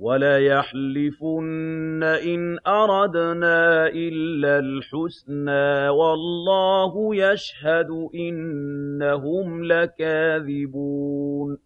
وَلَيَحْلِفُنَّ إِنْ أَرَدْنَا إِلَّا الْحُسْنَىٰ وَاللَّهُ يَشْهَدُ إِنَّهُمْ لَكَاذِبُونَ